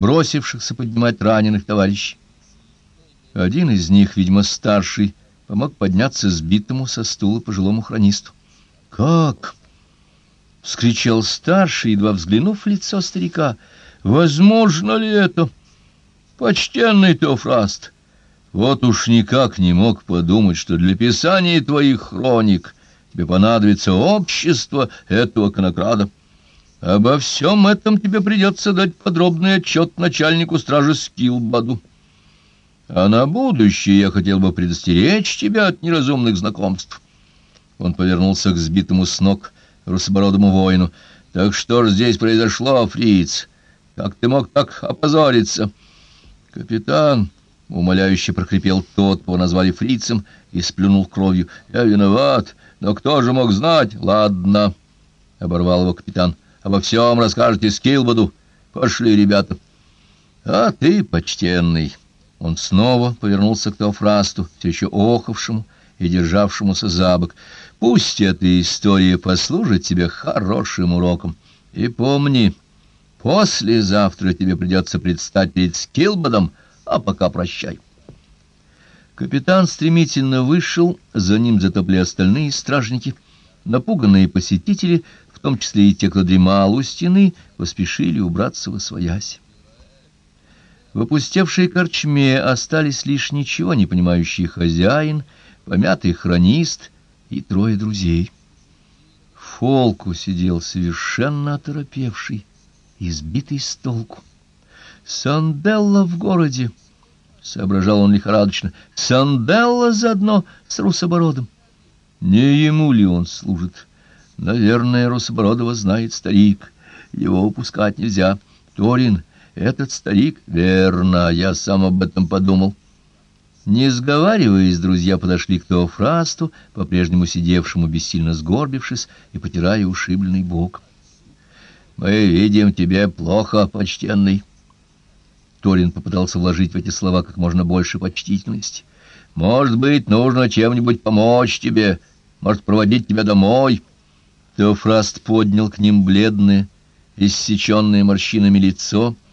бросившихся поднимать раненых товарищей. Один из них, видимо, старший, помог подняться сбитому со стула пожилому хронисту. «Как?» — вскричал старший, едва взглянув в лицо старика. «Возможно ли это?» «Почтенный Теофраст, вот уж никак не мог подумать, что для писания твоих хроник тебе понадобится общество этого конокрада. Обо всем этом тебе придется дать подробный отчет начальнику стражи Скилбаду. А на будущее я хотел бы предостеречь тебя от неразумных знакомств. Он повернулся к сбитому с ног русобородому воину. Так что же здесь произошло, фриц? Как ты мог так опозориться? Капитан, умоляюще прокрепел тот, кого назвали фрицем, и сплюнул кровью. Я виноват, но кто же мог знать? Ладно, оборвал его капитан. Обо всем расскажете Скилбаду. Пошли, ребята. А ты, почтенный... Он снова повернулся к Теофрасту, все еще охавшему и державшемуся за бок. «Пусть эта история послужит тебе хорошим уроком. И помни, послезавтра тебе придется предстать перед Скилбодом, а пока прощай». Капитан стремительно вышел, за ним затопли остальные стражники. Напуганные посетители, в том числе и те, кто дремал у стены, поспешили убраться во своясь. В опустевшей корчме остались лишь ничего не понимающий хозяин, помятый хронист и трое друзей. Фолку сидел совершенно оторопевший, избитый с толку. «Санделла в городе!» — соображал он лихорадочно. «Санделла заодно с Русобородом!» Не ему ли он служит? Наверное, Русобородова знает старик. Его упускать нельзя. Торин — этот старик... Верно, я сам об этом подумал. Не сговариваясь, друзья подошли к Теофрасту, по-прежнему сидевшему, бессильно сгорбившись и потирая ушибленный бок. «Мы видим тебе плохо, почтенный». Торин попытался вложить в эти слова как можно больше почтительности. «Может быть, нужно чем-нибудь помочь тебе, может, проводить тебя домой». Теофраст поднял к ним бледное, иссеченное морщинами лицо —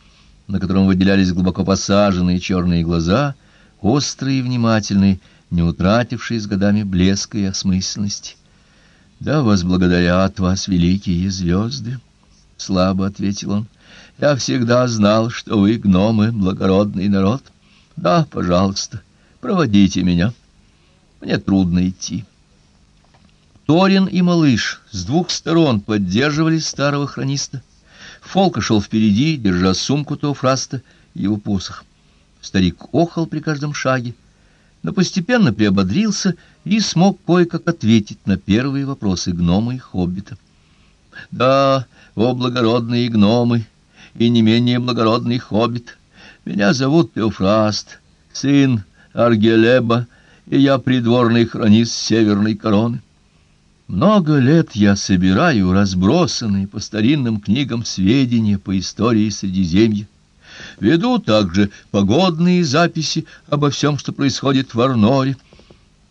на котором выделялись глубоко посаженные черные глаза, острые и внимательные, не утратившие с годами блеска и осмысленности. «Да вас благодарят вас великие звезды!» — слабо ответил он. «Я всегда знал, что вы, гномы, благородный народ. Да, пожалуйста, проводите меня. Мне трудно идти». Торин и малыш с двух сторон поддерживали старого хрониста. Фолка шел впереди, держа сумку Теофраста и его посох. Старик охал при каждом шаге, но постепенно приободрился и смог кое-как ответить на первые вопросы гнома и хоббита. «Да, о благородные гномы и не менее благородный хоббит, меня зовут Теофраст, сын Аргелеба, и я придворный хронист Северной Короны». Много лет я собираю разбросанные по старинным книгам сведения по истории Средиземья. Веду также погодные записи обо всем, что происходит в Арноре.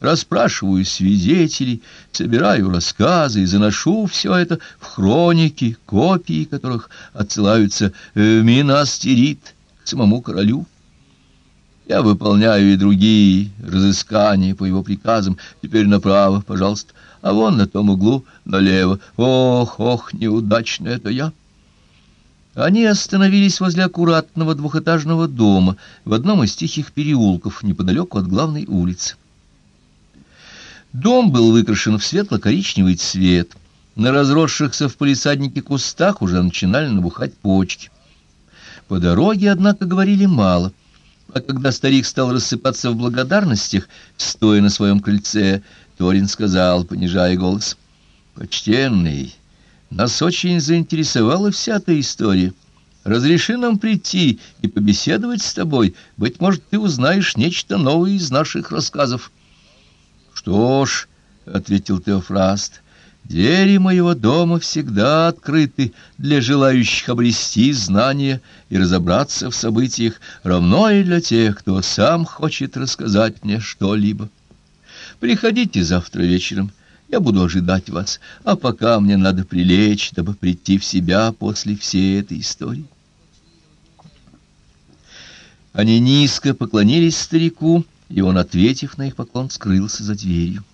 Расспрашиваю свидетелей, собираю рассказы и заношу все это в хроники, копии которых отсылаются в Минастерит к самому королю. Я выполняю и другие разыскания по его приказам. Теперь направо, пожалуйста а вон на том углу налево. Ох, ох, неудачно это я. Они остановились возле аккуратного двухэтажного дома в одном из тихих переулков неподалеку от главной улицы. Дом был выкрашен в светло-коричневый цвет. На разросшихся в полисаднике кустах уже начинали набухать почки. По дороге, однако, говорили мало. А когда старик стал рассыпаться в благодарностях, стоя на своем крыльце, Торин сказал, понижая голос. «Почтенный, нас очень заинтересовала вся эта история. Разреши нам прийти и побеседовать с тобой. Быть может, ты узнаешь нечто новое из наших рассказов». «Что ж», — ответил Теофраст, — «двери моего дома всегда открыты для желающих обрести знания и разобраться в событиях, равно и для тех, кто сам хочет рассказать мне что-либо». Приходите завтра вечером, я буду ожидать вас, а пока мне надо прилечь, дабы прийти в себя после всей этой истории. Они низко поклонились старику, и он, ответив на их поклон, скрылся за дверью.